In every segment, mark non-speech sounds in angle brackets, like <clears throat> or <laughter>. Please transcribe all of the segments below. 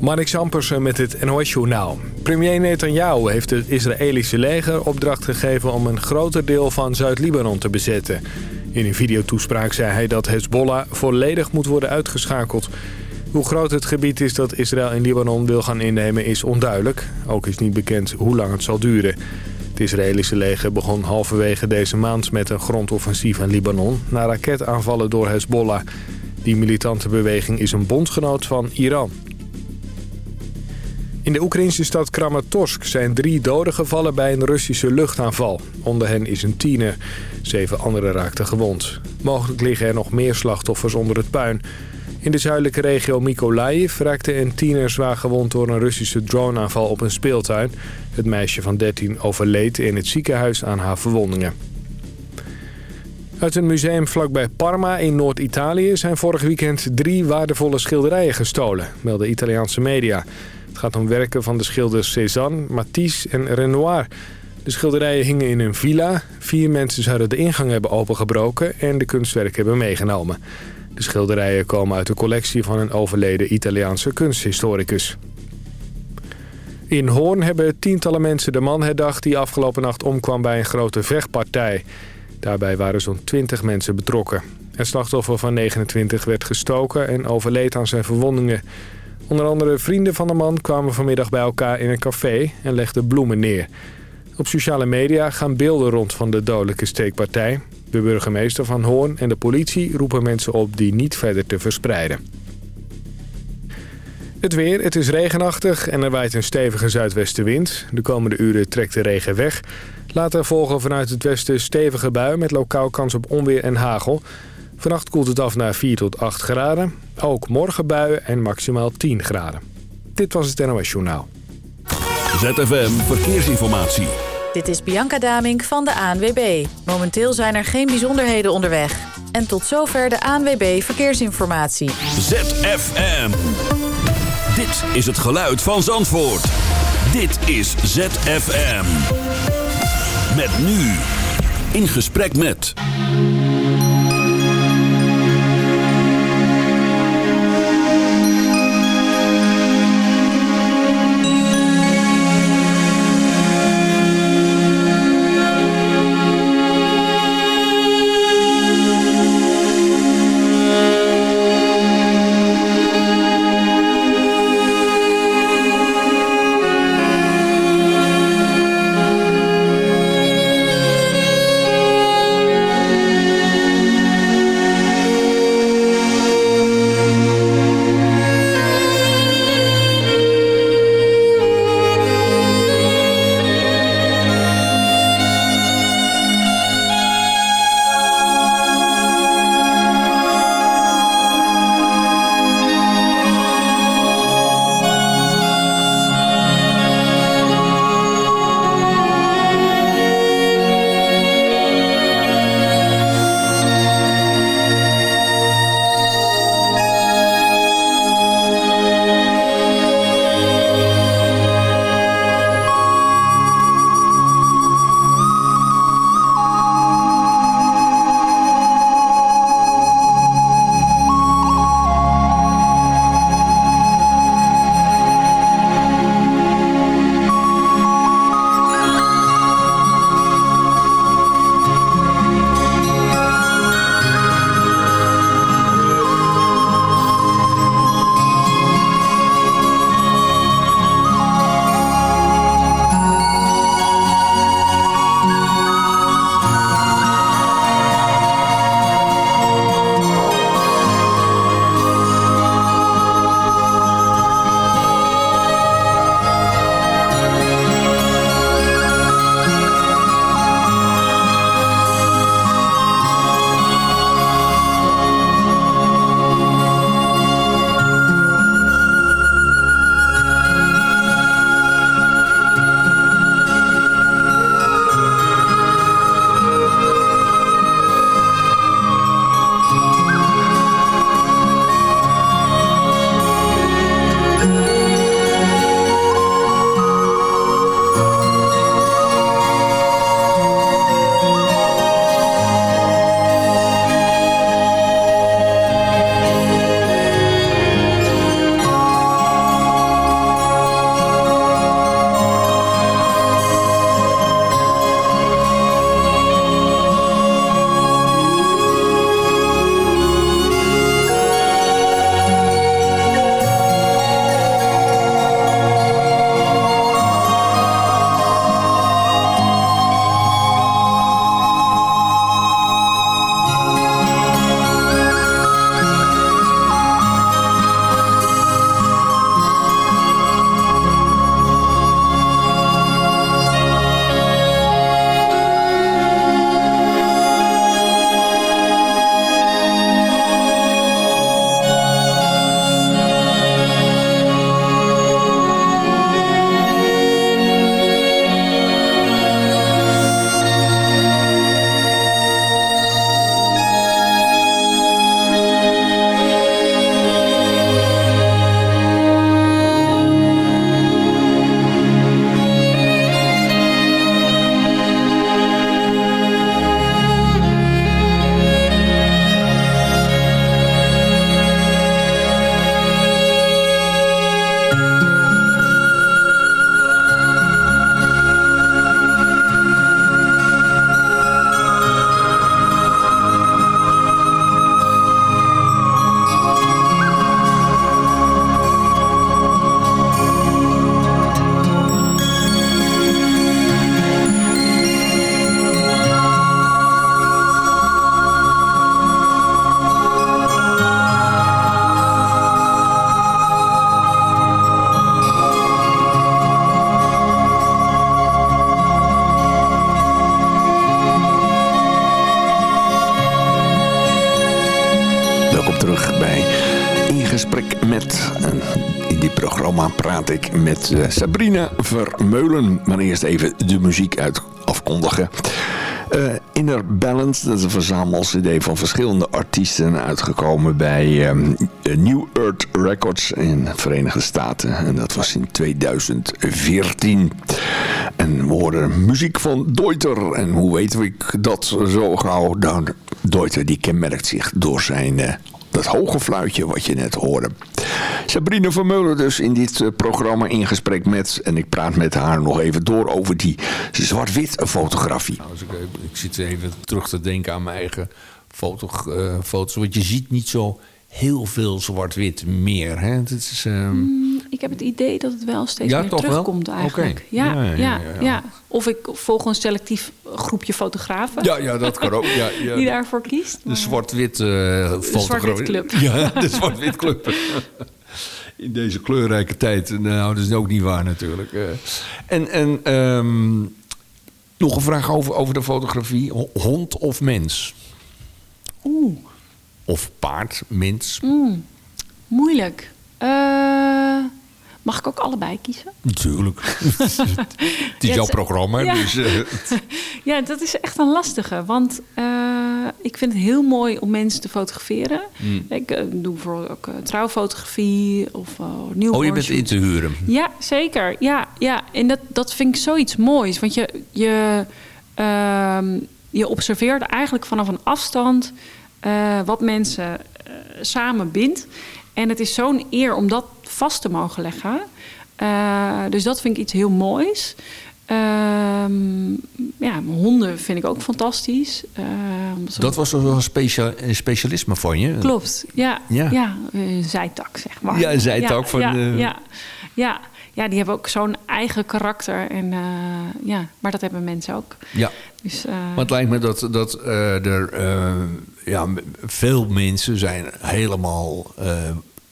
Mark Sampersen met het NOS-journaal. Premier Netanyahu heeft het Israëlische leger opdracht gegeven... om een groter deel van Zuid-Libanon te bezetten. In een videotoespraak zei hij dat Hezbollah volledig moet worden uitgeschakeld. Hoe groot het gebied is dat Israël in Libanon wil gaan innemen is onduidelijk. Ook is niet bekend hoe lang het zal duren. Het Israëlische leger begon halverwege deze maand met een grondoffensief in Libanon... na raketaanvallen door Hezbollah. Die militante beweging is een bondgenoot van Iran. In de Oekraïnse stad Kramatorsk zijn drie doden gevallen bij een Russische luchtaanval. Onder hen is een tiener. Zeven anderen raakten gewond. Mogelijk liggen er nog meer slachtoffers onder het puin. In de zuidelijke regio Mykolaiv raakte een tiener zwaar gewond door een Russische droneaanval op een speeltuin. Het meisje van 13 overleed in het ziekenhuis aan haar verwondingen. Uit een museum vlakbij Parma in Noord-Italië zijn vorig weekend drie waardevolle schilderijen gestolen, melden Italiaanse media. Het gaat om werken van de schilders Cézanne, Matisse en Renoir. De schilderijen hingen in een villa. Vier mensen zouden de ingang hebben opengebroken en de kunstwerken hebben meegenomen. De schilderijen komen uit de collectie van een overleden Italiaanse kunsthistoricus. In Hoorn hebben tientallen mensen de man herdacht die afgelopen nacht omkwam bij een grote vechtpartij. Daarbij waren zo'n 20 mensen betrokken. Het slachtoffer van 29 werd gestoken en overleed aan zijn verwondingen. Onder andere vrienden van de man kwamen vanmiddag bij elkaar in een café en legden bloemen neer. Op sociale media gaan beelden rond van de dodelijke steekpartij. De burgemeester van Hoorn en de politie roepen mensen op die niet verder te verspreiden. Het weer, het is regenachtig en er waait een stevige zuidwestenwind. De komende uren trekt de regen weg. Later volgen vanuit het westen stevige buien met lokaal kans op onweer en hagel. Vannacht koelt het af naar 4 tot 8 graden. Ook morgen buien en maximaal 10 graden. Dit was het NOS Journaal. ZFM Verkeersinformatie. Dit is Bianca Damink van de ANWB. Momenteel zijn er geen bijzonderheden onderweg. En tot zover de ANWB Verkeersinformatie. ZFM. Dit is het geluid van Zandvoort. Dit is ZFM. Met nu. In gesprek met... met uh, Sabrina Vermeulen. Maar eerst even de muziek uit afkondigen. Uh, Inner Balance, dat is een verzamelcd van verschillende artiesten uitgekomen bij um, New Earth Records in de Verenigde Staten. En dat was in 2014. En we horen muziek van Deuter. En hoe weten we dat zo gauw? Nou, Deuter die kenmerkt zich door zijn... Dat hoge fluitje wat je net hoorde. Sabrina Vermeulen dus in dit uh, programma in gesprek met... en ik praat met haar nog even door over die zwart-wit fotografie. Nou, ik, ik, zit even terug te denken aan mijn eigen foto, uh, foto's. Want je ziet niet zo heel veel zwart-wit meer. Hè? Het is, um... mm, ik heb het idee dat het wel steeds ja, meer terugkomt wel? eigenlijk. Okay. Ja, ja, ja, ja, Of ik volg een selectief groepje fotografen. Ja, ja dat kan ook. Ja, <laughs> ja. Die daarvoor kiest. De zwart-wit uh, zwart club. <laughs> Ja, de zwart-wit club. <laughs> In deze kleurrijke tijd. Nou, dat is ook niet waar natuurlijk. Uh, en en um, nog een vraag over, over de fotografie. Hond of mens? Oeh. Of paard, mens? Mm, moeilijk. Uh, mag ik ook allebei kiezen? Natuurlijk. <laughs> het is ja, jouw programma. Ja. Dus, uh. <laughs> ja, dat is echt een lastige. Want uh, ik vind het heel mooi om mensen te fotograferen. Mm. Ik doe bijvoorbeeld ook trouwfotografie of nieuw. Oh, je bent in te huren? Ja, zeker. Ja, ja. en dat, dat vind ik zoiets moois. Want je, je, ehm, je observeert eigenlijk vanaf een afstand wat mensen samen bindt. En het is zo'n eer om dat vast te mogen leggen. Uh, dus dat vind ik iets heel moois. Ehm, ja, honden vind ik ook fantastisch. dat was wel een, specia een specialisme van je? Klopt, ja. Ja, ja zijtak, zeg maar. Ja, een zijtak ja, van... Ja, ja, ja ja, die hebben ook zo'n eigen karakter. En, uh, ja, maar dat hebben mensen ook. Ja. Dus, maar het lijkt me dat, dat er ja, veel mensen zijn helemaal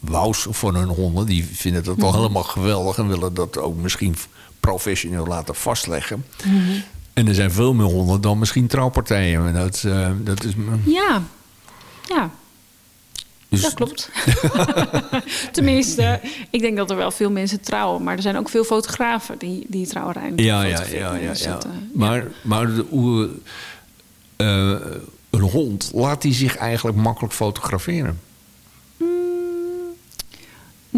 wous van hun honden. Die vinden dat wel mm -hmm. helemaal geweldig en willen dat ook misschien professioneel laten vastleggen. Mm -hmm. En er zijn veel meer honden dan misschien trouwpartijen. Dat, dat is... Ja, ja. Dus... Dat klopt. <laughs> Tenminste, ik denk dat er wel veel mensen trouwen. Maar er zijn ook veel fotografen die, die trouwen. Ja, ja, ja, ja, maar, maar hoe, uh, een hond, laat die zich eigenlijk makkelijk fotograferen?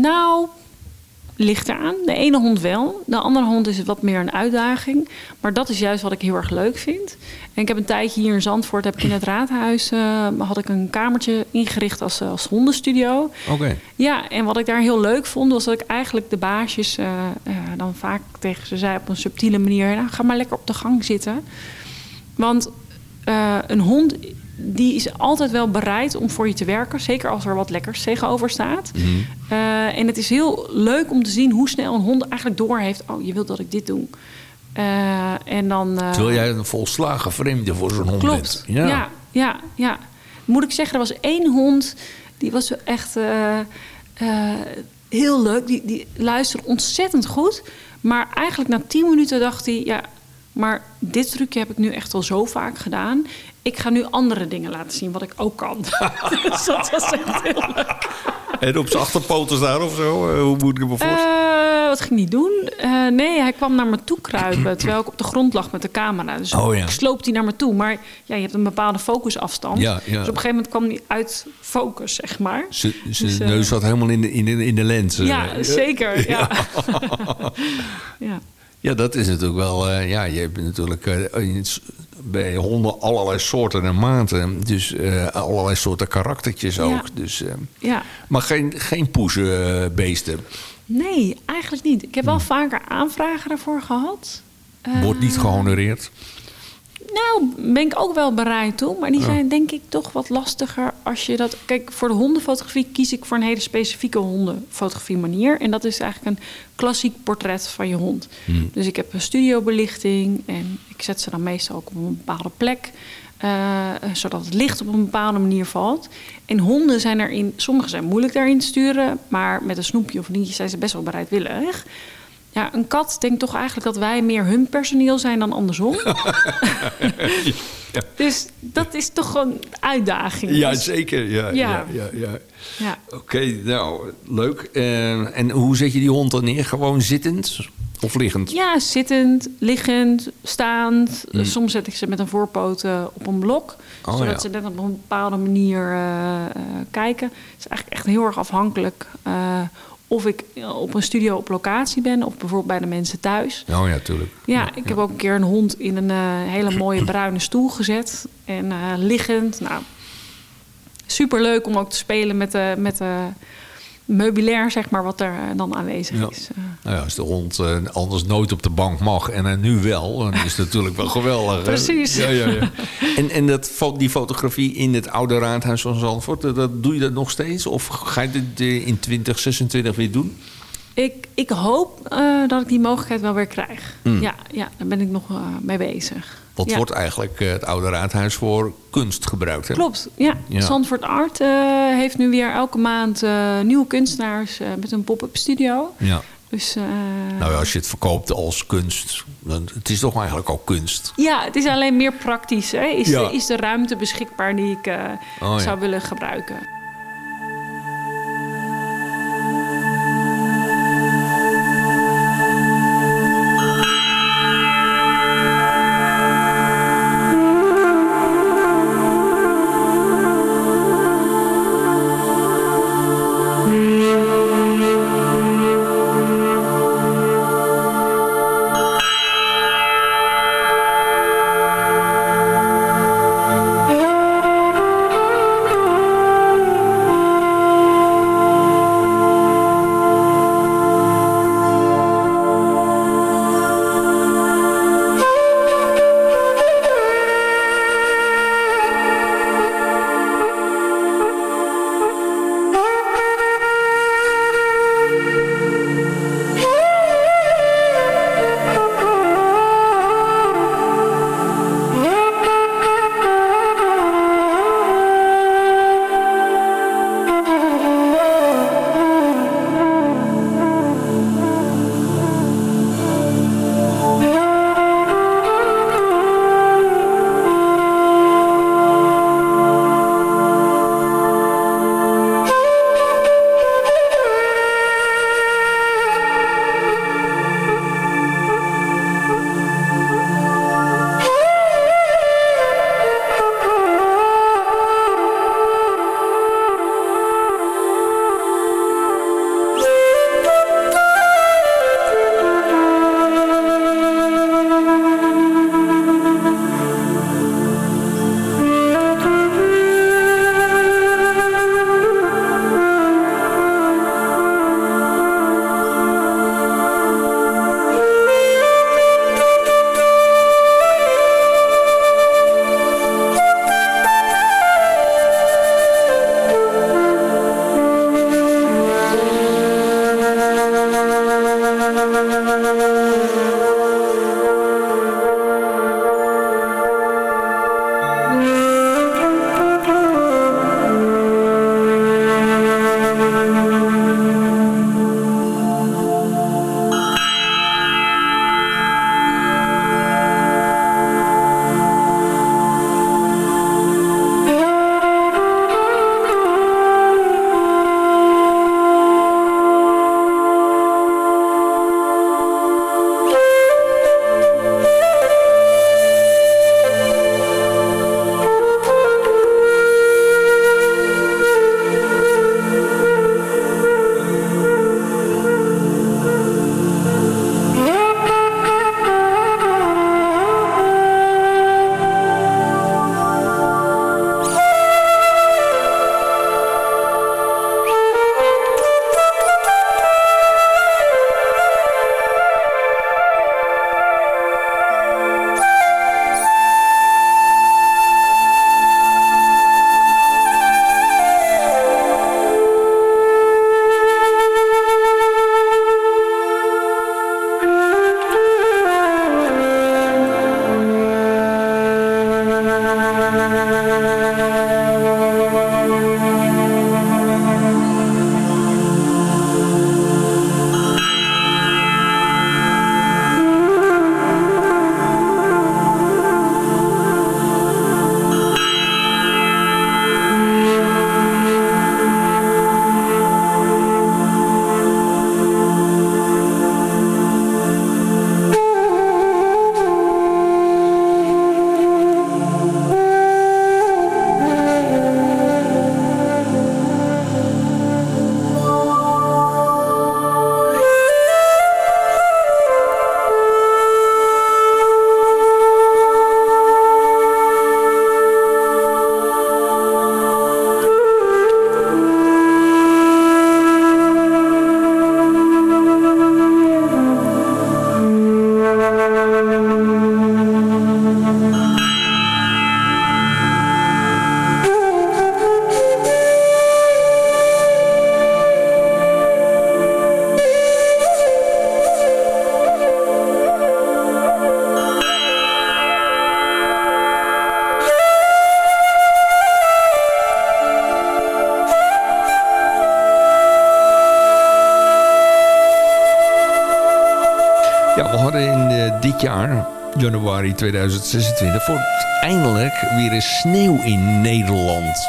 Nou, ligt eraan. De ene hond wel. De andere hond is wat meer een uitdaging. Maar dat is juist wat ik heel erg leuk vind. En ik heb een tijdje hier in Zandvoort, heb ik in het raadhuis, uh, had ik een kamertje ingericht als, als hondenstudio. Oké. Okay. Ja, en wat ik daar heel leuk vond, was dat ik eigenlijk de baasjes uh, uh, dan vaak tegen ze zei op een subtiele manier: nou, ga maar lekker op de gang zitten. Want een hond die is altijd wel bereid om voor je te werken. Zeker als er wat lekkers tegenover staat. Mm -hmm. uh, en het is heel leuk om te zien hoe snel een hond eigenlijk doorheeft... oh, je wilt dat ik dit doe. Uh, en dan, uh, Terwijl jij een volslagen vreemde voor zo'n hond klopt. bent. Ja. ja, ja, ja. Moet ik zeggen, er was één hond... die was echt heel leuk. Die, die luisterde ontzettend goed. Maar eigenlijk na tien minuten dacht hij... ja, maar dit trucje heb ik nu echt al zo vaak gedaan ik ga nu andere dingen laten zien wat ik ook kan. <laughs> dus dat was echt heel leuk. En op zijn achterpoten staan of zo? Uh, hoe moet ik me voorstellen? Uh, wat ging hij doen? Uh, nee, hij kwam naar me toe kruipen <clears throat> terwijl ik op de grond lag met de camera. Dus oh, ja. sloopt hij naar me toe. Maar ja, je hebt een bepaalde focusafstand. Ja, ja. Dus op een gegeven moment kwam hij uit focus, zeg maar. Zijn dus, neus zat helemaal in de, in de, in de lens. Ja, zeker. <laughs> Ja. <laughs> ja. ja. dat is natuurlijk wel... ja, je hebt natuurlijk bij honden allerlei soorten en maten. Dus uh, allerlei soorten karaktertjes ook. Ja. Dus, uh, ja. Maar geen, geen poezenbeesten? Nee, eigenlijk niet. Ik heb wel hm. vaker aanvragen daarvoor gehad. Wordt niet gehonoreerd? Nou, ben ik ook wel bereid toe. Maar die zijn denk ik toch wat lastiger als je dat... Kijk, voor de hondenfotografie kies ik voor een hele specifieke hondenfotografie manier. En dat is eigenlijk een klassiek portret van je hond. Hmm. Dus ik heb een studiobelichting en ik zet ze dan meestal ook op een bepaalde plek. Uh, zodat het licht op een bepaalde manier valt. En honden zijn erin, sommige zijn moeilijk daarin te sturen, maar met een snoepje of nietje zijn ze best wel bereidwillig. Ja, een kat denkt toch eigenlijk dat wij meer hun personeel zijn dan andersom. <laughs> Dus dat is toch gewoon een uitdaging. Ja, Dus- zeker. Ja, ja. Ja. ja, ja, ja. Oké, nou, leuk. Eh, en hoe zet je die hond dan neer? Gewoon zittend of liggend? Ja, zittend, liggend, staand. Hmm. Soms zet ik ze met een voorpoot eh, op een blok. Oh, zodat ja. ze net op een bepaalde manier eh, eh, kijken. Het is eigenlijk echt heel erg afhankelijk eh, of ik op een studio op locatie ben... of bijvoorbeeld bij de mensen thuis. Oh ja, tuurlijk. Ja, ik heb ook een keer een hond in een eh, hele mooie bruine stoel gezet. En eh, liggend. Nou, superleuk om ook te spelen met de, met de meubilair, zeg maar, wat er eh, dan aanwezig Ja. is. Eh, Nou ja, als de hond eh, anders nooit op de bank mag en er nu wel, dan is het <laughs> natuurlijk wel geweldig. Precies. Ja, ja, ja. En, en dat, die fotografie in het oude raadhuis van Zandvoort, dat- dat, doe je dat nog steeds? Of ga je dit in 2026 weer doen? Ik, ik hoop eh, dat ik die mogelijkheid wel weer krijg. Hmm. Ja, ja, daar ben ik nog eh, mee bezig. Wat Ja. wordt eigenlijk eh, het oude raadhuis voor kunst gebruikt? Hè? Klopt, ja. Ja. Zandvoort Art eh, heeft nu weer elke maand eh, nieuwe kunstenaars met een pop-up studio. Ja. Dus Nou ja, als je het verkoopt als kunst, dan het is toch eigenlijk ook kunst. ja, het is alleen meer praktisch. Hè? Is, Ja. de, is de ruimte beschikbaar die ik Oh, zou willen gebruiken? Januari 2026, voor eindelijk weer eens sneeuw in Nederland.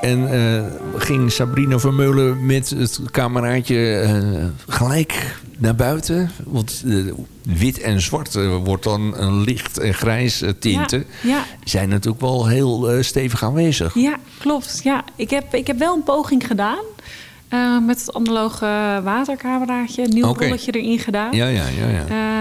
En uh, ging Sabrina Vermeulen met het cameraatje uh, gelijk naar buiten. Want uh, wit en zwart wordt dan een licht en grijs tinten. Ja, ja. Zijn natuurlijk wel heel stevig aanwezig. Ja, klopt. Ja, ik, heb, ik heb wel een poging gedaan. Met het analoge watercameraatje. Een nieuw rolletje erin gedaan. Ja, ja, ja. ja.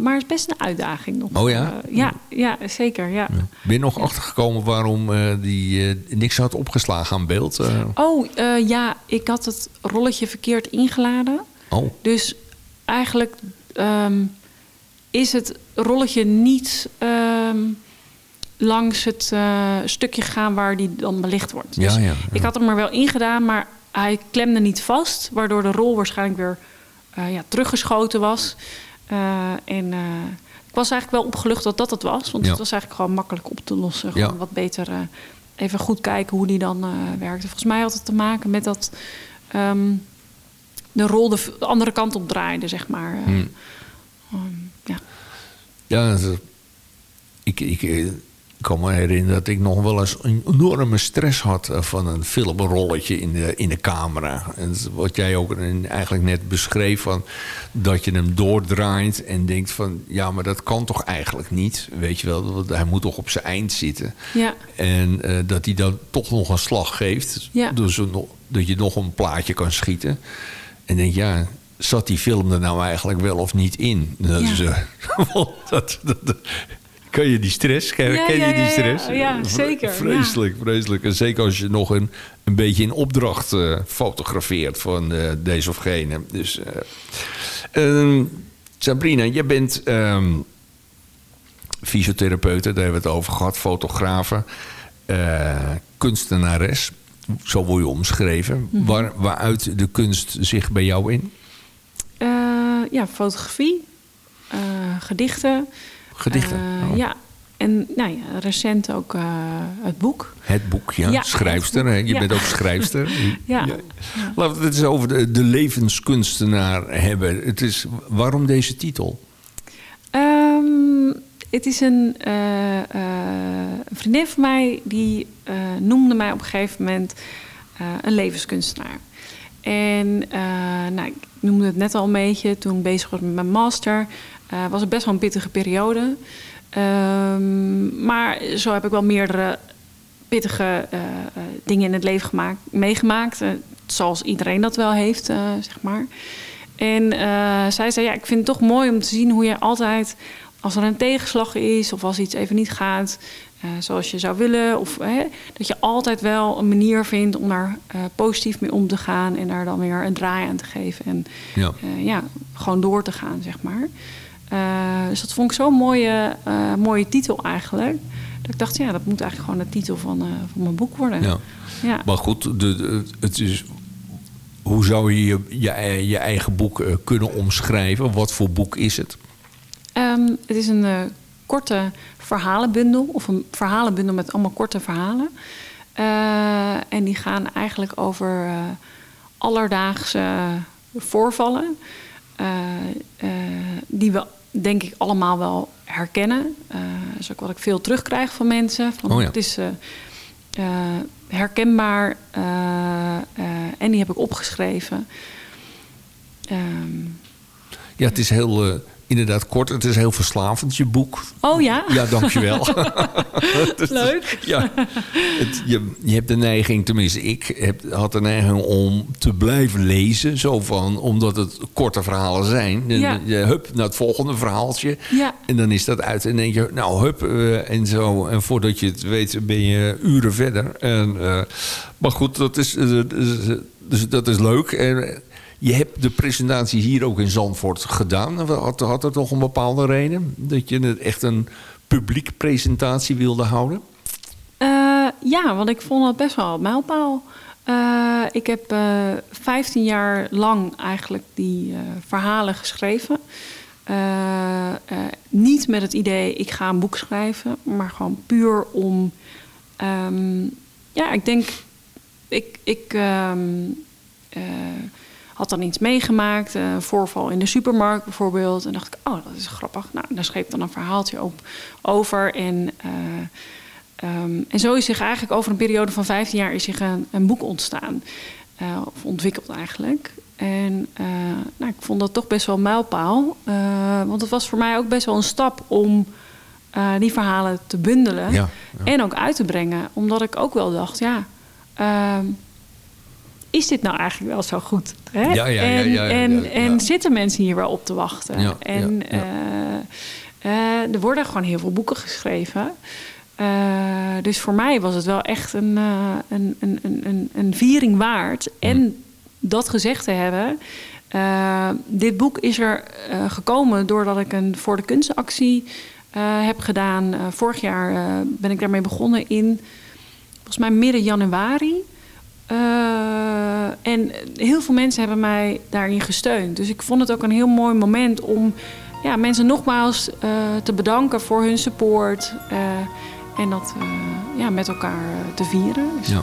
Maar het is best een uitdaging nog. Oh ja? Uh, ja, ja, zeker. Ja. Ben je nog achtergekomen waarom uh, die niks had opgeslagen aan beeld? Oh, ja. Ik had het rolletje verkeerd ingeladen. Oh. Dus eigenlijk um, is het rolletje niet... Um, langs het stukje gegaan waar die dan belicht wordt. Dus ja, ja, ja. ik had hem er wel ingedaan, maar hij klemde niet vast, waardoor de rol waarschijnlijk weer uh, ja, teruggeschoten was. Uh, en uh, ik was eigenlijk wel opgelucht dat dat het was, want Ja. het was eigenlijk gewoon makkelijk op te lossen. Gewoon Ja. wat beter even goed kijken hoe die dan werkte. Volgens mij had het te maken met dat um, de rol de, de, andere kant op draaide, zeg maar. Hmm. Um, ja. Ja, dat- ik, ik kan me herinneren dat ik nog wel eens een enorme stress had eh, van een filmrolletje in de, in de camera. En wat jij ook eigenlijk net beschreef, van dat je hem doordraait en denkt van ja, maar dat kan toch eigenlijk niet. Weet je wel, want hij moet toch op zijn eind zitten. Ja. En eh, dat hij dan toch nog een slag geeft. Ja. Dus een dat je nog een plaatje kan schieten. En denk ja, zat die film er nou eigenlijk wel of niet in? Dat Ja. is, eh, <laughs> dat- kan je die stress? Ken, Ja, ken ja, je die stress? ja. Zeker. Vreselijk, vreselijk. En zeker als je nog een, een beetje in opdracht eh, fotografeert van eh, deze of gene. Dus, eh, ehm, Sabrina, jij bent fysiotherapeute, daar hebben we het over gehad, fotografe, kunstenares. Zo word je omschreven. Mhm. Waar, waaruit de kunst zich bij jou in? Uh, ja, fotografie, uh, gedichten. Gedichten? Uh, Oh. Ja, en nou ja, recent ook uh, het boek. Het boek, ja. Ja, schrijfster. hè? Je ja. bent ook schrijfster. <laughs> Ja. Laten we het eens over de, de levenskunstenaar hebben. Het is, waarom deze titel? Um, het is een, uh, uh, een vriendin van mij die uh, noemde mij op een gegeven moment een levenskunstenaar. En nou, ik noemde het net al een beetje toen ik bezig was met mijn master. Was het best wel een pittige periode. Um, maar zo heb ik wel meerdere pittige dingen in het leven gemaakt, meegemaakt. zoals iedereen dat wel heeft, zeg maar. En uh, zij zei, ja, ik vind het toch mooi om te zien hoe je altijd... als er een tegenslag is of als iets even niet gaat uh, zoals je zou willen... Of, hè, dat je altijd wel een manier vindt om daar uh, positief mee om te gaan... en daar dan weer een draai aan te geven. En ja, ja gewoon door te gaan, zeg maar. Dus dat vond ik zo'n mooie, mooie titel eigenlijk. Dat ik dacht, ja, dat moet eigenlijk gewoon de titel van, van mijn boek worden. Ja. Ja. Maar goed, de, de, het is hoe zou je je, je, je eigen boek uh, kunnen omschrijven? Wat voor boek is het? Um, het is een uh, korte verhalenbundel. Of een verhalenbundel met allemaal korte verhalen. Uh, en die gaan eigenlijk over alledaagse voorvallen. die we denk ik allemaal wel herkennen. dat is ook wat ik veel terugkrijg van mensen. Van, oh ja. Het is uh, herkenbaar uh, uh, en die heb ik opgeschreven. Um, ja, het is heel uh, inderdaad kort. Het is heel verslavend, je boek. Oh ja? Ja, dankjewel. <laughs> <laughs> Leuk. ja, het, je, je hebt de neiging, tenminste ik heb, had de neiging om te blijven lezen. Zo van, omdat het korte verhalen zijn. En, Ja. je, hup, naar het volgende verhaaltje. Ja. En dan is dat uit. En denk je, nou hup, uh, en zo. En voordat je het weet, ben je uren verder. En, uh, maar goed, dat is, uh, dus, dat is leuk. En je hebt de presentatie hier ook in Zandvoort gedaan. Had, had toch een bepaalde reden? Dat je echt een publiek presentatie wilde houden? Uh, ja, want ik vond het best wel een mijlpaal. Uh, ik heb uh, 15 jaar lang eigenlijk die verhalen geschreven. Niet met het idee, ik ga een boek schrijven, maar gewoon puur om. Um, ja, ik denk, ik, ik uh, had dan iets meegemaakt, uh, voorval in de supermarkt bijvoorbeeld. En dacht ik, oh, dat is grappig. Nou, daar schreef dan een verhaaltje op, over. En, um, en zo is zich eigenlijk over een periode van 15 jaar is zich een, een boek ontstaan. of ontwikkeld eigenlijk. En nou, ik vond dat toch best wel een mijlpaal. want het was voor mij ook best wel een stap om die verhalen te bundelen. En ook uit te brengen. Omdat ik ook wel dacht, ja... Ehm, is dit nou eigenlijk wel zo goed? Hè? Ja, ja, en, ja, en, en zitten mensen hier wel op te wachten? en uh, uh, er worden gewoon heel veel boeken geschreven. Uh, dus voor mij was het wel echt een, een, een, een, een viering waard. Mm. En dat gezegd te hebben. dit boek is er gekomen doordat ik een voor de kunstactie heb gedaan. vorig jaar ben ik daarmee begonnen in volgens mij midden januari. Uh, en heel veel mensen hebben mij daarin gesteund. Dus ik vond het ook een heel mooi moment om ja, mensen nogmaals uh, te bedanken voor hun support. Uh, en dat ja, met elkaar te vieren. Dus ja.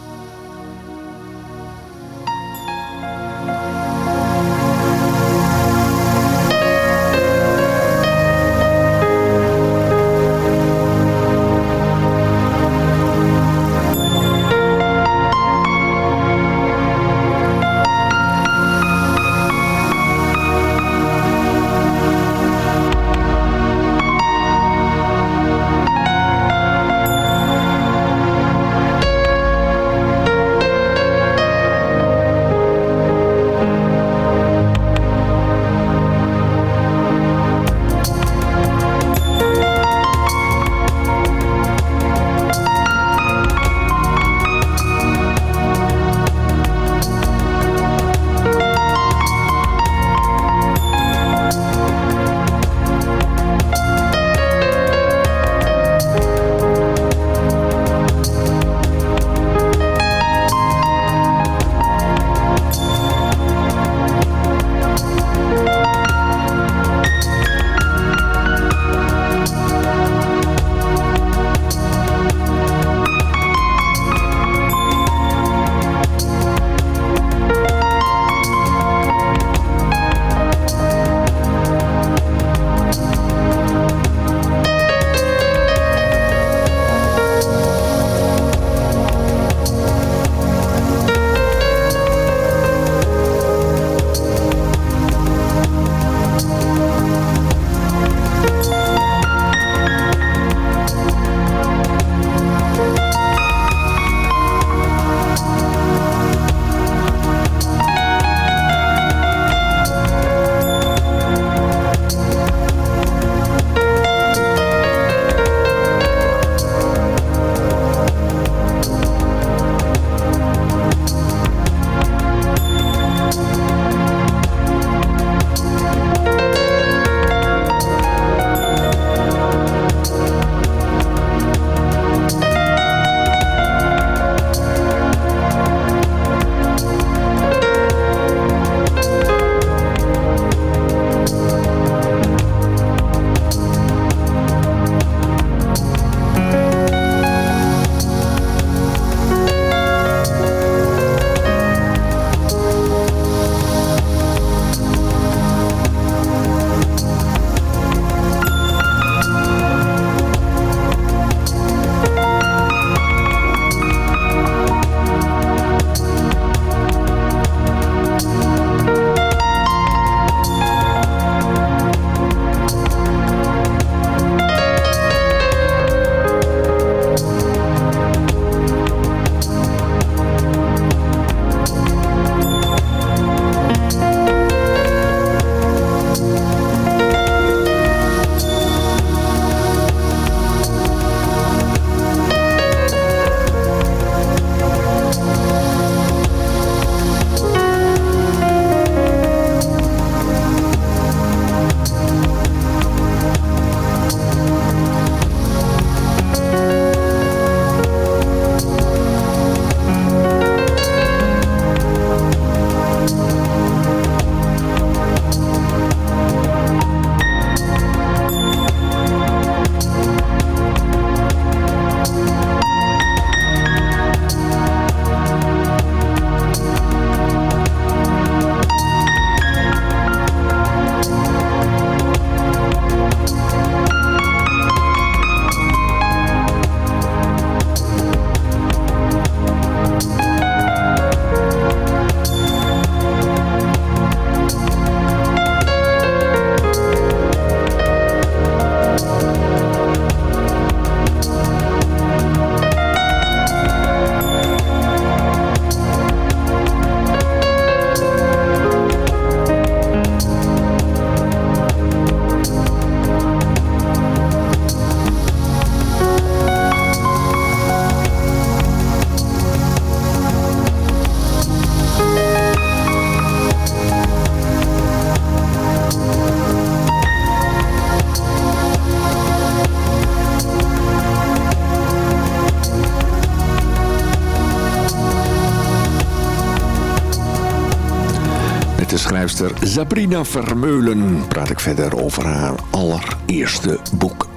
Sabrina Vermeulen praat ik verder over haar allereerste boek.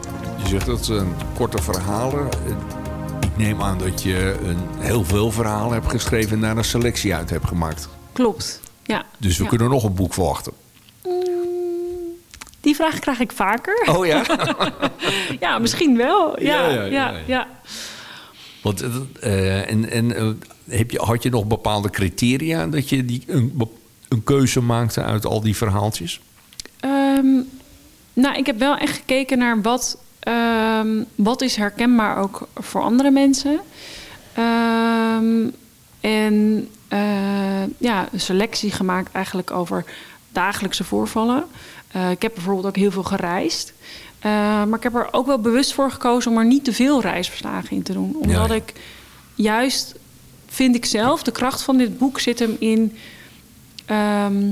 Je zegt dat ze een korte verhalen. Ik neem aan dat je een, heel veel verhalen hebt geschreven en daar een selectie uit hebt gemaakt. Klopt, ja. Dus we Ja. kunnen nog een boek verwachten. Die vraag krijg ik vaker. Oh ja? <laughs> Ja, misschien wel. Ja, Ja, ja, ja, ja. ja, ja. Want, eh, en, en eh, heb je, had je nog bepaalde criteria dat je die, een, een keuze maakte uit al die verhaaltjes? Ehm, nou, ik heb wel echt gekeken naar wat, ehm, wat is herkenbaar ook voor andere mensen. Ehm, en eh, ja, een selectie gemaakt eigenlijk over dagelijkse voorvallen. Eh, ik heb bijvoorbeeld ook heel veel gereisd. Eh, maar ik heb er ook wel bewust voor gekozen om er niet te veel reisverslagen in te doen. Omdat ja. ik juist, vind ik zelf, de kracht van dit boek zit hem in... ehm,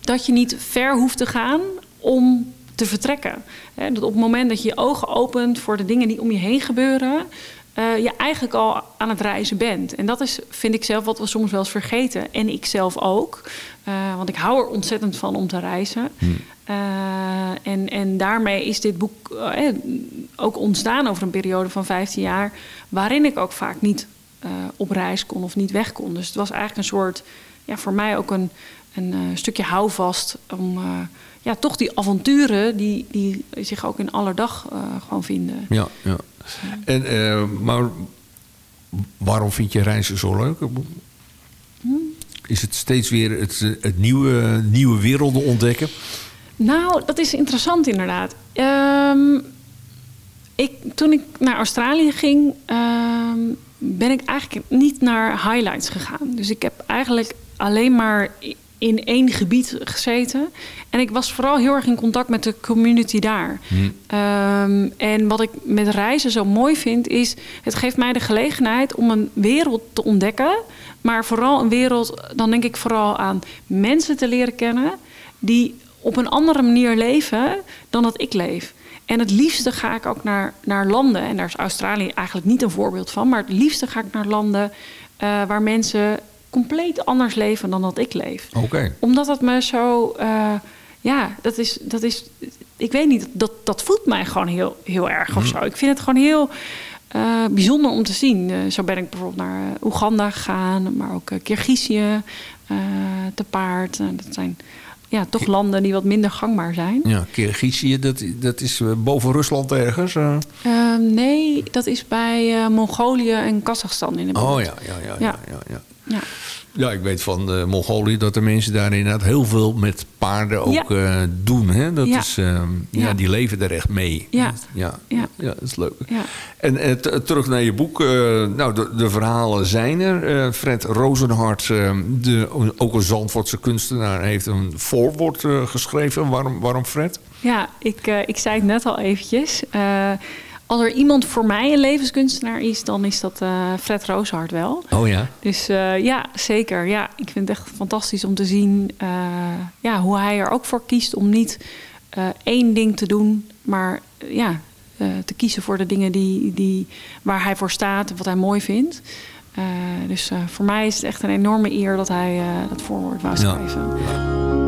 dat je niet ver hoeft te gaan om te vertrekken. Dat op het moment dat je je ogen opent voor de dingen die om je heen gebeuren, eh, je eigenlijk al aan het reizen bent. En dat is, vind ik zelf, wat we soms wel eens vergeten. En ik zelf ook. Eh, want ik hou er ontzettend van om te reizen. Eh, en, en daarmee is dit boek ook ontstaan over een periode van 15 jaar, waarin ik ook vaak niet op reis kon of niet weg kon. Dus het was eigenlijk een soort, ja, voor mij ook een, een eh, stukje houvast om eh, ja, toch die avonturen die, die zich ook in allerdag eh gewoon vinden. Ja, ja. En, maar waarom vind je reizen zo leuk? Is het steeds weer het, het nieuwe, nieuwe werelden ontdekken? Nou, dat is interessant inderdaad. Ehm, ik, toen ik naar Australië ging, ehm, ben ik eigenlijk niet naar highlights gegaan. Dus ik heb eigenlijk alleen maar in één gebied gezeten. En ik was vooral heel erg in contact met de community daar. Ehm, en wat ik met reizen zo mooi vind, is het geeft mij de gelegenheid om een wereld te ontdekken. Maar vooral een wereld, dan denk ik vooral aan mensen te leren kennen die op een andere manier leven dan dat ik leef. En het liefste ga ik ook naar, naar landen, en daar is Australië eigenlijk niet een voorbeeld van, maar het liefste ga ik naar landen eh, waar mensen compleet anders leven dan dat ik leef Oké. omdat dat me zo. eh, ja, dat is, dat is. Ik weet niet, dat, dat voelt mij gewoon heel, heel erg of zo. Ik vind het gewoon heel eh, bijzonder om te zien. Eh, zo ben ik bijvoorbeeld naar Oeganda gegaan, maar ook uh, Kirgizië te paard. Dat zijn ja, toch landen die wat minder gangbaar zijn. Ja, Kirgizië, dat, dat is boven Rusland ergens. eh. Eh, nee, dat is bij Mongolië en Kazachstan in de buurt. Oh ja, ja, ja. ja, Ja. ja, ja. Ja. Ja, ik weet van eh, Mongolië dat de mensen daar inderdaad heel veel met paarden ook Ja. eh, doen. Hè? Dat Ja. is, ehm, ja. Ja. die leven er echt mee. Ja. Ja, Ja. ja, dat is leuk. Ja. En eh, terug naar je boek. eh, nou, de, de verhalen zijn er. Eh, Fred Rozenhart, eh, de, ook een Zandvoortse kunstenaar, heeft een voorwoord eh, geschreven. Waarom, waarom Fred? Ja, ik, eh, ik zei het net al eventjes. Als er iemand voor mij een levenskunstenaar is, dan is dat eh, Fred Rooshart wel. Oh ja. Dus eh, ja, zeker. Ja, ik vind het echt fantastisch om te zien eh, ja, hoe hij er ook voor kiest om niet één ding te doen, maar ja, te kiezen voor de dingen die, die, waar hij voor staat en wat hij mooi vindt. Dus voor mij is het echt een enorme eer dat hij dat voorwoord wou Ja. schrijven. En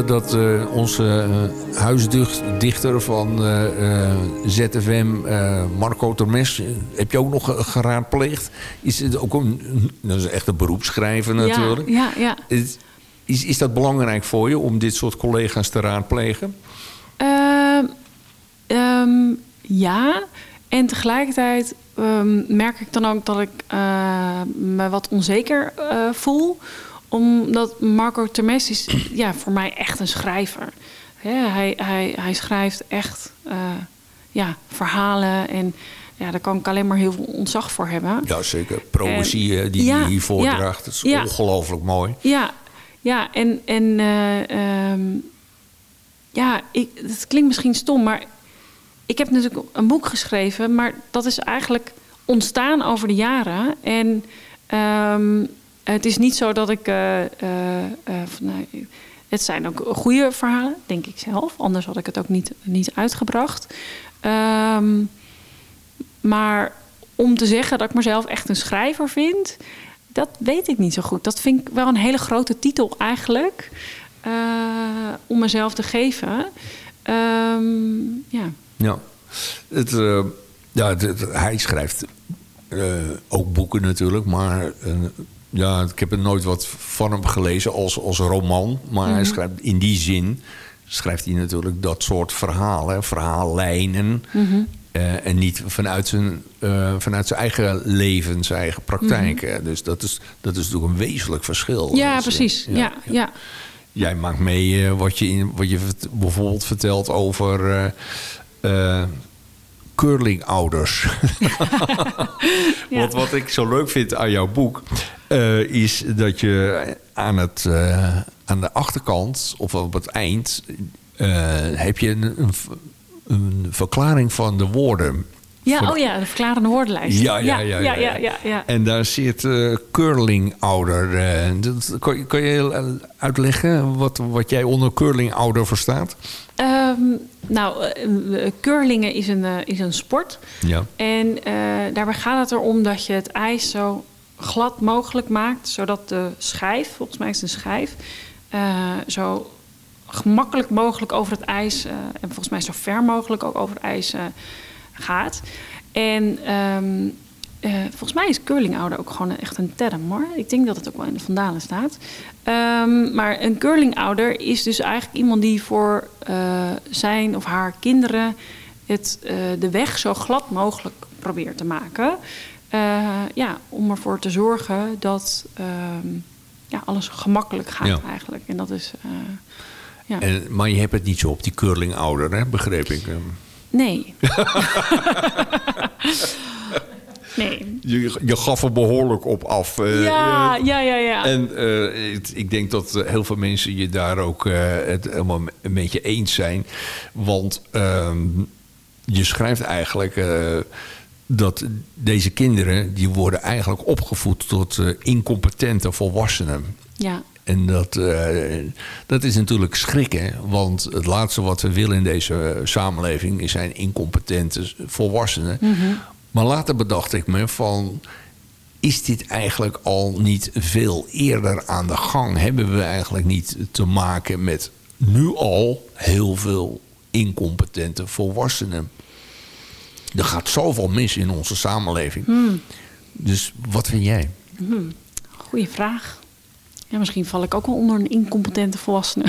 uh, dat uh, onze uh, huisdichter van ZFM, Marco Termes... heb je ook nog geraadpleegd. Is het ook een, dat is echt een beroepsschrijver natuurlijk. Ja, ja. Is, is, is dat belangrijk voor je om dit soort collega's te raadplegen? Um, ja, en tegelijkertijd um, merk ik dan ook dat ik me wat onzeker voel omdat Marco Termes is ja, voor mij echt een schrijver. hij, hij, hij schrijft echt uh, ja, verhalen en ja, daar kan ik alleen maar heel veel ontzag voor hebben. Ja, zeker. Proëzie die ja, hier voordraagt, dat is ja, ongelooflijk mooi. Ja, ja en, en uh, um, ja, ik, het klinkt misschien stom, maar ik heb natuurlijk een boek geschreven, maar dat is eigenlijk ontstaan over de jaren. En um, het is niet zo dat ik. Uh, uh, nou, het zijn ook goede verhalen, denk ik zelf. Anders had ik het ook niet, niet uitgebracht. Um, maar om te zeggen dat ik mezelf echt een schrijver vind, dat weet ik niet zo goed. Dat vind ik wel een hele grote titel eigenlijk. Om mezelf te geven. Um, ja. Ja, het, ja hij schrijft ook boeken natuurlijk, maar ja, ik heb er nooit wat van hem gelezen als, als roman. Maar hij mhm. schrijft in die zin schrijft hij natuurlijk dat soort verhalen, verhaallijnen. Mm en niet vanuit zijn, uh, vanuit zijn eigen leven, zijn eigen praktijk. Mhm. Dus dat is, dat is natuurlijk een wezenlijk verschil. Ja, dus, precies. Ja, ja, ja. Jij maakt mee wat, je in, wat je bijvoorbeeld vertelt over curlingouders. ja. <laughs> Want wat ik zo leuk vind aan jouw boek... Uh, is dat je aan, het, uh, aan de achterkant of op het eind... Uh, heb je een, een, een, verklaring van de woorden. Ja, oh ja, de verklarende woordenlijst. Ja, ja, ja. ja, ja, ja, ja En daar zit curlingouder. kan, kan je uitleggen wat, wat jij onder curlingouder verstaat? Um, nou, curlingen is een, is een sport. Ja. En daarbij gaat het erom dat je het ijs zo glad mogelijk maakt, zodat de schijf, volgens mij is het een schijf, uh, zo gemakkelijk mogelijk over het ijs uh, en volgens mij zo ver mogelijk ook over het ijs uh, gaat. En um, volgens mij is curlingouder ook gewoon echt een term hoor. Ik denk dat het ook wel in de vandalen staat. Um, maar een curlingouder is dus eigenlijk iemand die voor zijn of haar kinderen het, de weg zo glad mogelijk probeert te maken. Ja, om ervoor te zorgen dat uh, ja, alles gemakkelijk gaat ja. eigenlijk. En dat is. Ja. En, maar je hebt het niet zo op die curling-ouder, hè? begreep ik. Nee. <laughs> <laughs> nee. Je, je gaf er behoorlijk op af. ja, ja, ja, ja. En het, ik denk dat heel veel mensen je daar ook het helemaal een beetje eens zijn. Want ehm, je schrijft eigenlijk dat deze kinderen die worden eigenlijk opgevoed tot uh, incompetente volwassenen. Ja. En dat, uh, dat is natuurlijk schrikken. Want het laatste wat we willen in deze samenleving zijn incompetente volwassenen. Mm -hmm. Maar later bedacht ik me van. Is dit eigenlijk al niet veel eerder aan de gang? Hebben we eigenlijk niet te maken met nu al heel veel incompetente volwassenen? Er gaat zoveel mis in onze samenleving. Hmm. Dus wat vind jij? Hmm. Goeie vraag. Ja, misschien val ik ook wel onder een incompetente volwassene.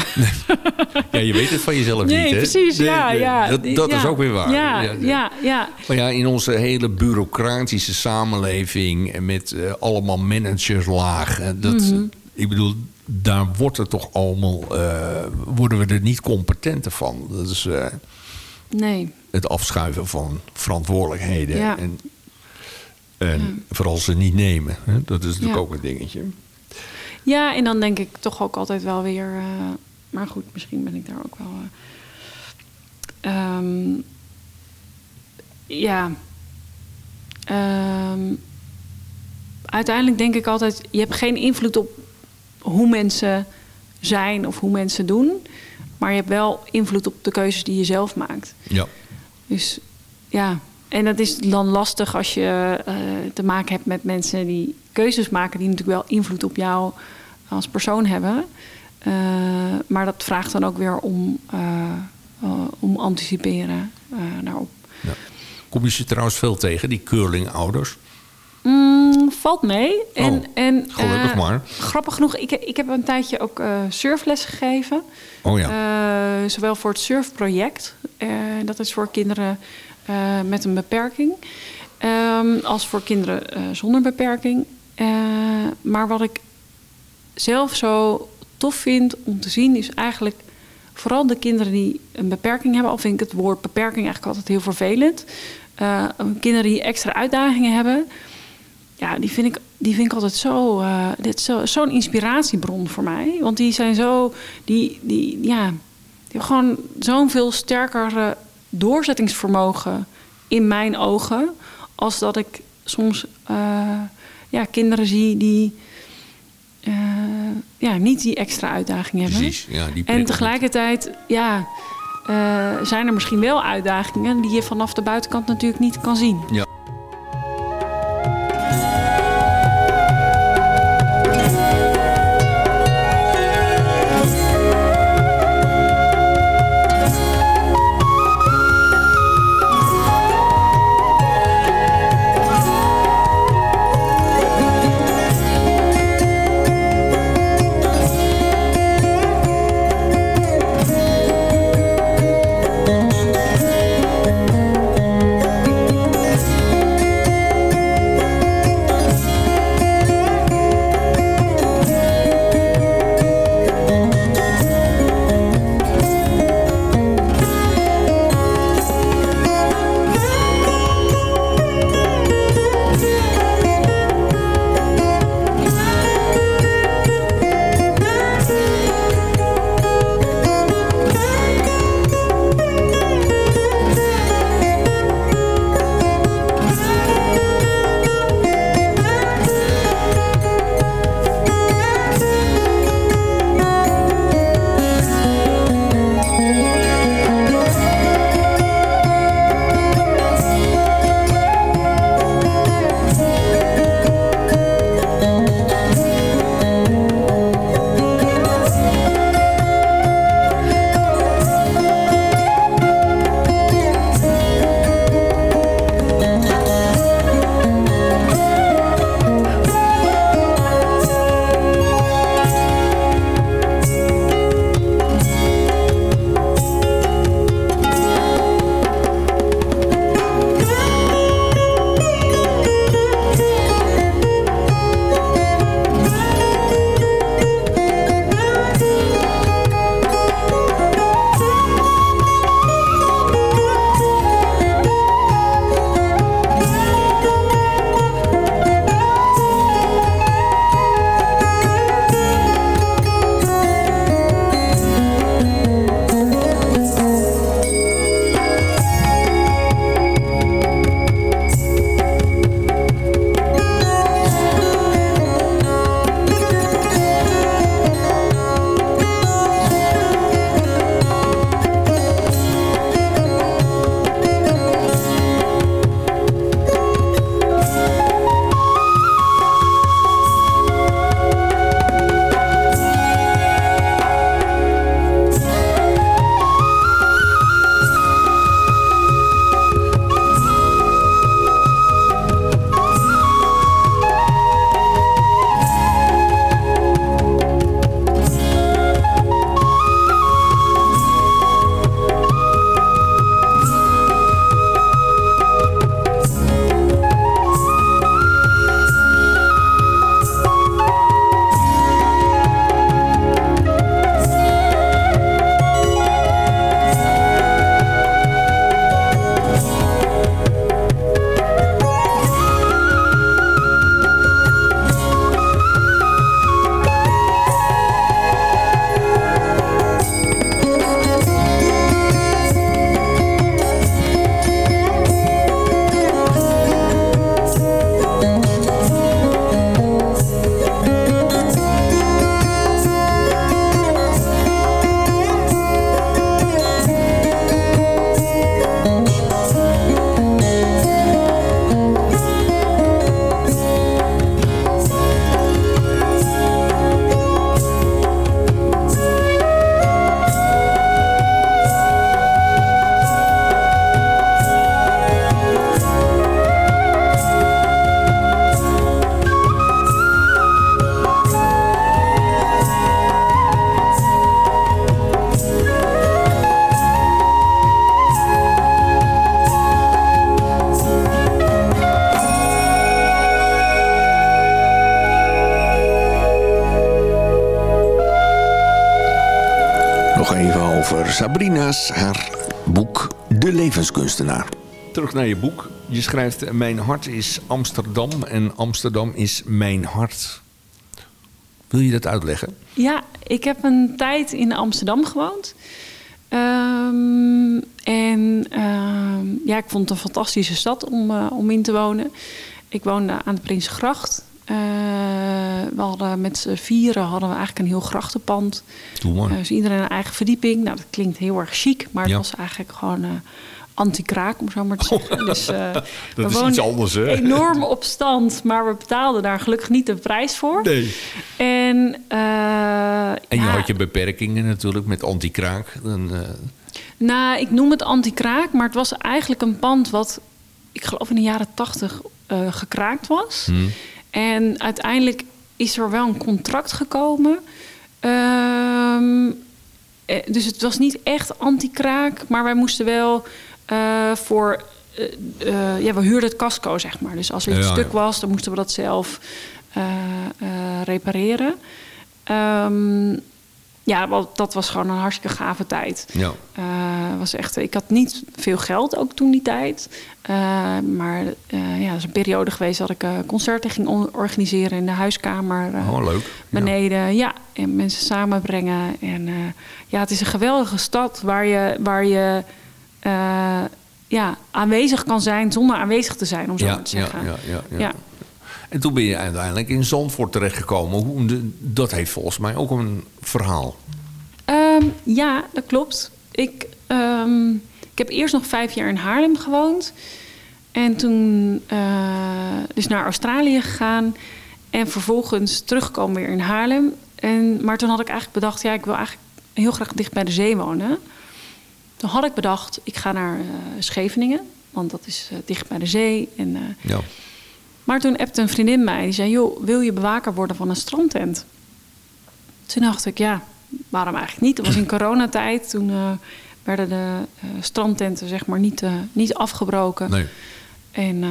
ja, je weet het van jezelf nee, niet, hè? Precies, ja, ja. Dat, dat is ook weer waar. Ja, ja, ja, Maar ja, in onze hele bureaucratische samenleving... met uh, allemaal managerslagen... dat, mm -hmm. ik bedoel, daar wordt het toch allemaal... Uh, worden we er niet competenter van. Dat is... Uh, nee het afschuiven van verantwoordelijkheden. En, en vooral ze niet nemen. Hè? Dat is natuurlijk ook een dingetje. Ja, en dan denk ik toch ook altijd wel weer... Uh, maar goed, misschien ben ik daar ook wel... Uh, um, ja. Um, uiteindelijk denk ik altijd... je hebt geen invloed op hoe mensen zijn of hoe mensen doen... maar je hebt wel invloed op de keuzes die je zelf maakt. Ja. Dus ja, en dat is dan lastig als je uh, te maken hebt met mensen die keuzes maken, die natuurlijk wel invloed op jou als persoon hebben. maar dat vraagt dan ook weer om, om anticiperen daarop. Ja. Kom je ze trouwens veel tegen, die curling-ouders? Mm, valt mee. En, oh, en, gelukkig maar. Grappig genoeg, ik, ik heb een tijdje ook uh, surfles gegeven. Oh ja. zowel voor het surfproject, dat is voor kinderen met een beperking, um, als voor kinderen zonder beperking. Maar wat ik zelf zo tof vind om te zien, is eigenlijk vooral de kinderen die een beperking hebben. Al vind ik het woord beperking eigenlijk altijd heel vervelend. Uh, kinderen die extra uitdagingen hebben. Ja, die vind ik, die vind ik altijd zo, uh, dit zo, zo'n inspiratiebron voor mij. Want die zijn zo, die, die, ja, die hebben gewoon zo'n veel sterker doorzettingsvermogen in mijn ogen. Als dat ik soms ja, kinderen zie die uh, ja, niet die extra uitdaging hebben. Precies, ja, die en tegelijkertijd ja, uh, zijn er misschien wel uitdagingen die je vanaf de buitenkant natuurlijk niet kan zien. Ja. Sabrina's, haar boek De Levenskunstenaar. Terug naar je boek. Je schrijft: Mijn hart is Amsterdam en Amsterdam is mijn hart. Wil je dat uitleggen? Ja, ik heb een tijd in Amsterdam gewoond. Ehm, en ehm, ja, ik vond het een fantastische stad om, uh, om in te wonen. Ik woonde aan de Prinsengracht. Uh, we hadden met z'n vieren hadden we eigenlijk een heel grachtenpand. Uh, dus iedereen een eigen verdieping. Nou, dat klinkt heel erg chic, maar het was eigenlijk gewoon anti-kraak, om zo maar te zeggen. Oh, dus, uh, <laughs> dat is iets anders, hè? Enorm op stand, maar we betaalden daar gelukkig niet de prijs voor. Nee. En, uh, en je ja, had je beperkingen natuurlijk met anti-kraak. Dan, uh... Nou, ik noem het anti-kraak, maar het was eigenlijk een pand wat, ik geloof in de jaren tachtig, gekraakt was. Hmm. En uiteindelijk is er wel een contract gekomen. Um, dus het was niet echt anti-kraak, maar wij moesten wel uh, voor. Uh, ja, we huurden het casco, zeg maar. Dus als er iets ja, stuk was, dan moesten we dat zelf repareren. Um, ja, dat was gewoon een hartstikke gave tijd. Ja. was echt, ik had niet veel geld ook toen die tijd. maar ja, het is een periode geweest dat ik concerten ging organiseren in de huiskamer. oh, leuk. Beneden, ja. ja. En mensen samenbrengen. En ja, het is een geweldige stad waar je... Waar je uh, ja, aanwezig kan zijn zonder aanwezig te zijn, om zo ja, te zeggen. Ja, ja, ja, ja. En toen ben je uiteindelijk in Zandvoort terechtgekomen. Dat heeft volgens mij ook een verhaal. Um, ja, dat klopt. Ik, um, ik heb eerst nog vijf jaar in Haarlem gewoond. En toen uh, dus naar Australië gegaan. En vervolgens teruggekomen weer in Haarlem. En, maar toen had ik eigenlijk bedacht... ja, ik wil eigenlijk heel graag dicht bij de zee wonen. Toen had ik bedacht, ik ga naar uh, Scheveningen, want dat is uh, dicht bij de zee. En, ja. Maar toen appte een vriendin mij, die zei, joh, wil je bewaker worden van een strandtent? Toen dacht ik, ja, waarom eigenlijk niet? Dat was in <laughs> coronatijd, toen werden de strandtenten zeg maar niet, niet afgebroken. Nee. En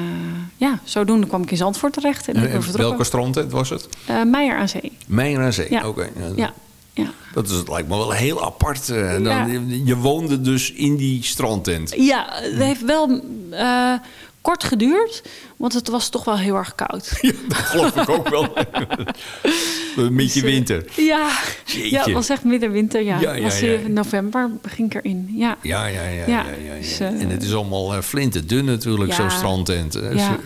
ja, zodoende kwam ik in Zandvoort terecht. En, en, en welke strandtent was het? Meijer aan Zee. Meijer aan Zee, ja. oké. Okay. Ja. ja. Ja. Dat is, lijkt me wel heel apart. Dan, ja. Je woonde dus in die strandtent. Ja, het heeft wel uh, kort geduurd, want het was toch wel heel erg koud. <laughs> Ja, dat geloof ik ook wel. <laughs> Midje winter. Ja, ja, het was echt middenwinter. Ja, ja, ja, was ja. november ging ik erin. Ja, ja, ja. ja, dus, uh, en het is allemaal uh, flinterdun natuurlijk, zo'n strandtent. Ja.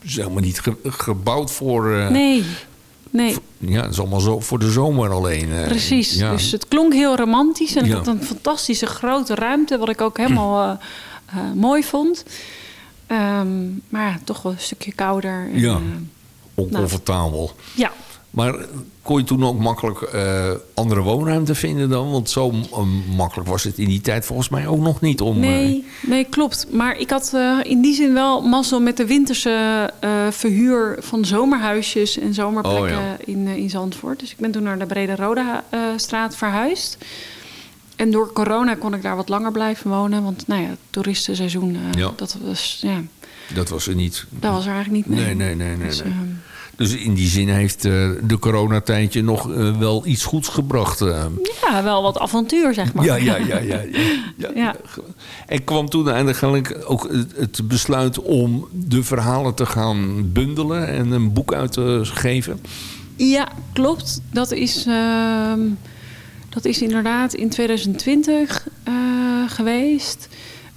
Ze is helemaal niet ge gebouwd voor... Uh, nee. Nee. Ja, het is allemaal zo voor de zomer alleen. Uh, Precies. Ja. Dus het klonk heel romantisch. En ja. had een fantastische grote ruimte, wat ik ook helemaal <clears throat> mooi vond. Um, maar ja, toch wel een stukje kouder. En, ja, oncomfortabel. Nou, ja. Maar kon je toen ook makkelijk uh, andere woonruimte vinden dan? Want zo uh, makkelijk was het in die tijd volgens mij ook nog niet om... Nee, uh... nee klopt. Maar ik had in die zin wel mazzel met de winterse verhuur van zomerhuisjes en zomerplekken oh, ja. in, in Zandvoort. Dus ik ben toen naar de Brede Rode straat verhuisd. En door corona kon ik daar wat langer blijven wonen. Want nou ja, het toeristenseizoen, ja. dat was... Ja, dat was er niet. Dat was er eigenlijk niet. Nee, nee, nee. nee, dus, nee. Dus in die zin heeft uh, de coronatijdje nog uh, wel iets goeds gebracht. Uh. Ja, wel wat avontuur, zeg maar. Ja, ja, ja. ja, ja, <laughs> ja. ja. En kwam toen eigenlijk ook het besluit om de verhalen te gaan bundelen en een boek uit te geven? Ja, klopt. Dat is, uh, dat is inderdaad in 2020 geweest.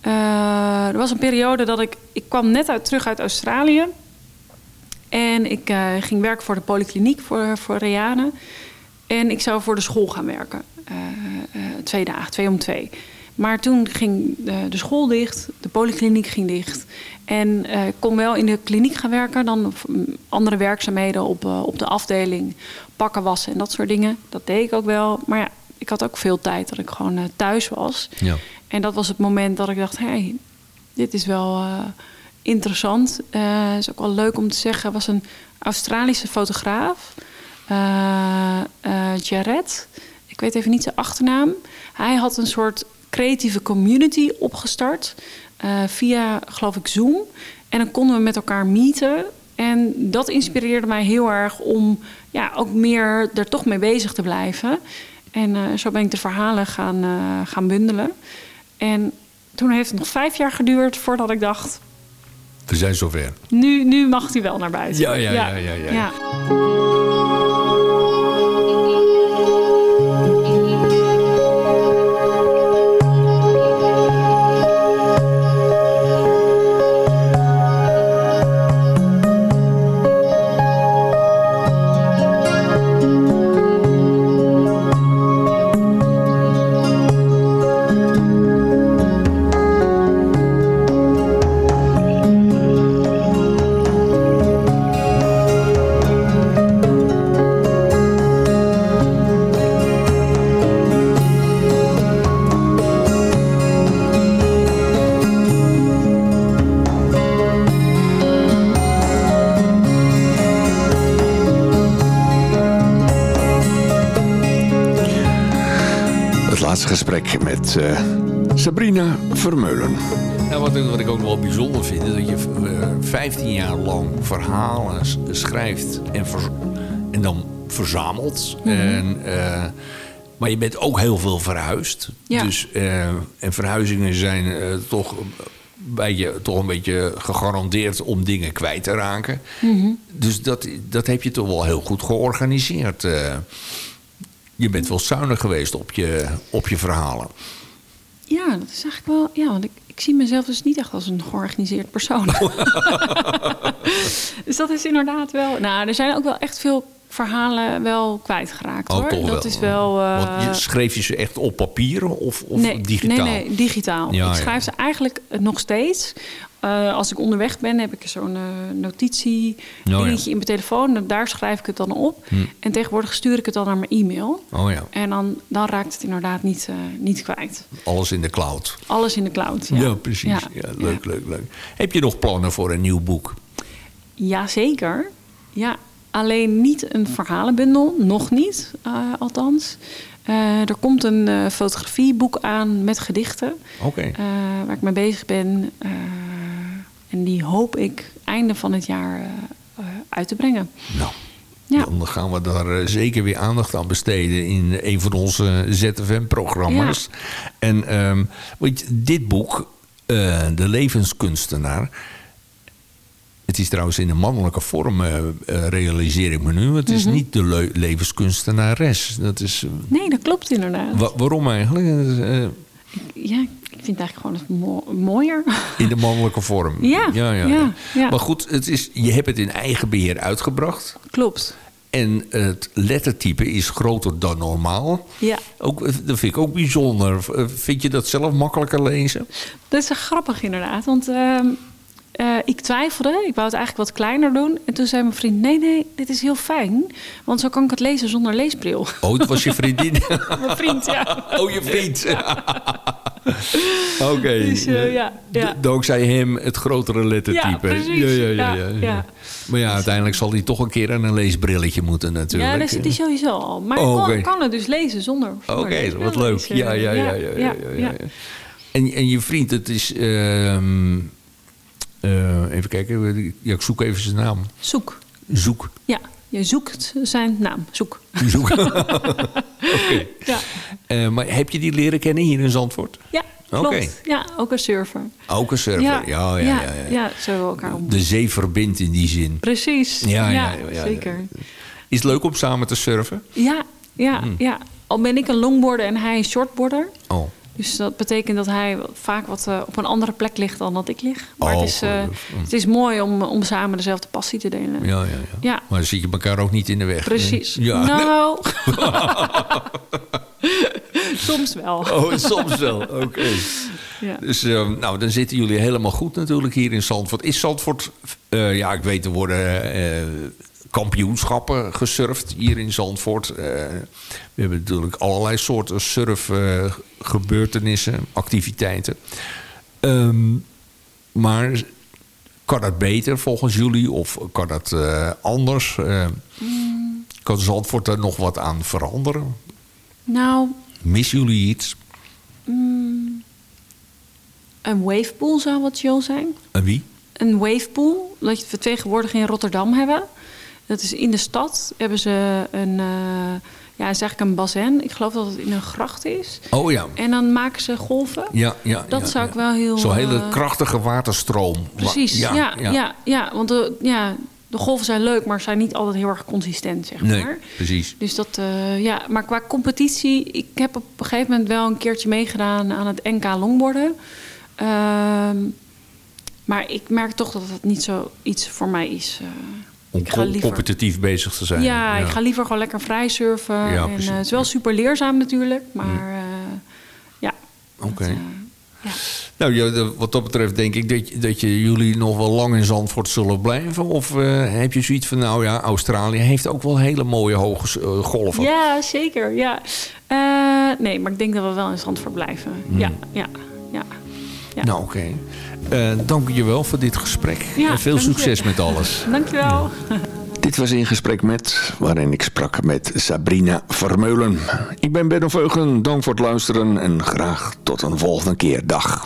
er was een periode dat ik... Ik kwam net uit, terug uit Australië. En ik uh, ging werken voor de polykliniek voor, voor. En ik zou voor de school gaan werken. Twee dagen, twee om twee. Maar toen ging de, de school dicht, de polykliniek ging dicht. En ik kon wel in de kliniek gaan werken, dan andere werkzaamheden op, op de afdeling, pakken, wassen en dat soort dingen. Dat deed ik ook wel. Maar ja, ik had ook veel tijd dat ik gewoon thuis was. Ja. En dat was het moment dat ik dacht, hé, hey, dit is wel interessant. Uh, is ook wel leuk om te zeggen. was een Australische fotograaf. Jared. Ik weet even niet zijn achternaam. Hij had een soort creatieve community opgestart. via, geloof ik, Zoom. En dan konden we met elkaar meeten. En dat inspireerde mij heel erg om ja, ook meer er toch mee bezig te blijven. En eh, zo ben ik de verhalen gaan, eh, gaan bundelen. En toen heeft het nog vijf jaar geduurd voordat ik dacht... We zijn zover. nu, nu mag hij wel naar buiten. Ja, ja, ja, ja, ja. Sabrina Vermeulen. Nou, wat, ik- wat ik ook wel bijzonder vind, is dat je eh, 15 jaar lang verhalen schrijft en, en dan verzamelt. en, eh, maar je bent ook heel veel verhuisd. Ja. Dus, eh, en verhuizingen zijn eh, toch, bij je, toch een beetje gegarandeerd om dingen kwijt te raken. Dus dat, dat heb je toch wel heel goed georganiseerd. eh. je bent wel zuinig geweest op je, op je verhalen. Ja, dat is eigenlijk wel... Ja, want ik, ik zie mezelf dus niet echt als een georganiseerd persoon. <laughs> dus dat is inderdaad wel... Nou, er zijn ook wel echt veel verhalen wel kwijtgeraakt, hoor. Oh, toch dat is wel... eh, Want je, schreef je ze echt op papier of, of nee, digitaal? Nee, nee, digitaal. Ja, ik ja. schrijf ze eigenlijk nog steeds. Eh, als ik onderweg ben, heb ik zo'n eh, notitie. Hm. dingetje in mijn telefoon. En daar schrijf ik het dan op. En tegenwoordig stuur ik het dan naar mijn e-mail. Oh ja, En dan, dan raakt het inderdaad niet, eh, niet kwijt. alles in de cloud. Alles in de cloud. Ja, precies. Ja, leuk, leuk, leuk. Heb je nog plannen voor een nieuw boek? Jazeker. Ja, alleen niet een verhalenbundel. Nog niet, althans. Er komt een fotografieboek aan met gedichten. Waar ik mee bezig ben. En die hoop ik einde van het jaar eh, eh, uit te brengen. Nou, Ja. dan gaan we daar eh, zeker weer aandacht aan besteden in een van onze ZFM-programma's. En ehm, weet je, dit boek, De Levenskunstenaar. Het is trouwens in een mannelijke vorm, eh, realiseer ik me nu. Het Mhm. is niet de le- levenskunstenares. Dat is, Nee, dat klopt inderdaad. wa- waarom eigenlijk? Eh, Ja, ik vind het eigenlijk gewoon het mo- mooier. In de mannelijke vorm. <laughs> Ja, ja, ja. Maar goed, het is, je hebt het in eigen beheer uitgebracht. klopt. En het lettertype is groter dan normaal. Ja. Ook, eh, dat vind ik ook bijzonder. Eh, Vind je dat zelf makkelijker lezen? Dat is grappig inderdaad. Want ehm, eh, ik twijfelde. Ik wou het eigenlijk wat kleiner doen. En toen zei mijn vriend... nee, nee, dit is heel fijn. Want zo kan ik het lezen zonder leesbril. Oh, het was je vriendin. <laughs> mijn vriend, ja. oh, je vriend. <laughs> Oké. Dus, eh, ja, ja. Dankzij hem het grotere lettertype. Ja, precies. Ja, ja, ja. Maar ja, uiteindelijk zal hij toch een keer aan een leesbrilletje moeten natuurlijk. Ja, daar zit hij sowieso al. Maar Oh, kan, het dus lezen zonder... Oké, wat leuk. lezen. Ja, ja, ja, ja, ja, ja, ja. En, en je vriend, het is... ehm, eh, even kijken, ja, ik zoek even zijn naam. Zoek. Zoek. Ja, je zoekt zijn naam. Zoek. Zoek. <laughs> Oké. Ja, Eh, maar heb je die leren kennen hier in Zandvoort? ja. Oké. Ja, ook een surfer. Ook een surfer. Ja, ja, ja. ja, ja, zo elkaar ontmoet. De zee verbindt in die zin. Precies. Ja, Ja, ja, ja, ja. zeker. Is het leuk om samen te surfen? Ja, ja, Hmm. ja. Al ben ik een longboarder en hij een shortboarder. Oh. Dus dat betekent dat hij vaak wat eh, op een andere plek ligt dan dat ik lig. Maar Oh, het, is, eh, het is mooi om, om samen dezelfde passie te delen. Ja, ja, ja, Ja. Maar dan zit je elkaar ook niet in de weg. Precies. Nee. Ja. Nou. <laughs> Soms wel. Oh, soms wel. Oké. <laughs> Ja. Dus eh, nou, dan zitten jullie helemaal goed natuurlijk hier in Zandvoort. Is Zandvoort, eh, ja, ik weet, er worden kampioenschappen gesurfd hier in Zandvoort. Eh, we hebben natuurlijk allerlei soorten surfgebeurtenissen, activiteiten. Ehm, maar kan dat beter volgens jullie of kan dat eh, anders? Eh, Kan Zandvoort er nog wat aan veranderen? Nou, Missen jullie iets? een wavepool zou wat chill zijn. En wie? Een wavepool, dat we tegenwoordig in Rotterdam hebben. Dat is in de stad. Hebben ze een, eh, ja, is eigenlijk een bassin. Ik geloof dat het in een gracht is. Oh ja. En dan maken ze golven. Ja, ja, Dat ja, zou ja. ik wel heel... Zo'n hele eh, krachtige waterstroom. Precies, ja, ja, ja, Want de, ja, de golven zijn leuk, maar zijn niet altijd heel erg consistent, zeg Nee, maar. precies. Dus dat, eh, ja, maar qua competitie, ik heb op een gegeven moment wel een keertje meegedaan aan het NK longboarden. Ehm, maar ik merk toch dat het niet zo iets voor mij is. Om liever- competitief bezig te zijn. ja, ik ga liever gewoon lekker vrij surfen. Ja, en, eh, het is wel super leerzaam natuurlijk, maar eh, ja. Oké. eh, ja. Nou, wat dat betreft denk ik dat, je- dat je, jullie nog wel lang in Zandvoort zullen blijven. Of heb je zoiets van, nou ja, Australië heeft ook wel hele mooie hoge golven. Ja, zeker. Ja. Nee, maar ik denk dat we wel in Zandvoort blijven. Ja, ja, ja. ja. Nou, oké. Eh, dank je wel voor dit gesprek. Ja, en veel dank je. succes met alles. <laughs> Dankjewel. Dit was in gesprek met, waarin ik sprak met Sabrina Vermeulen. Ik ben Benno Veugen, dank voor het luisteren en graag tot een volgende keer. Dag.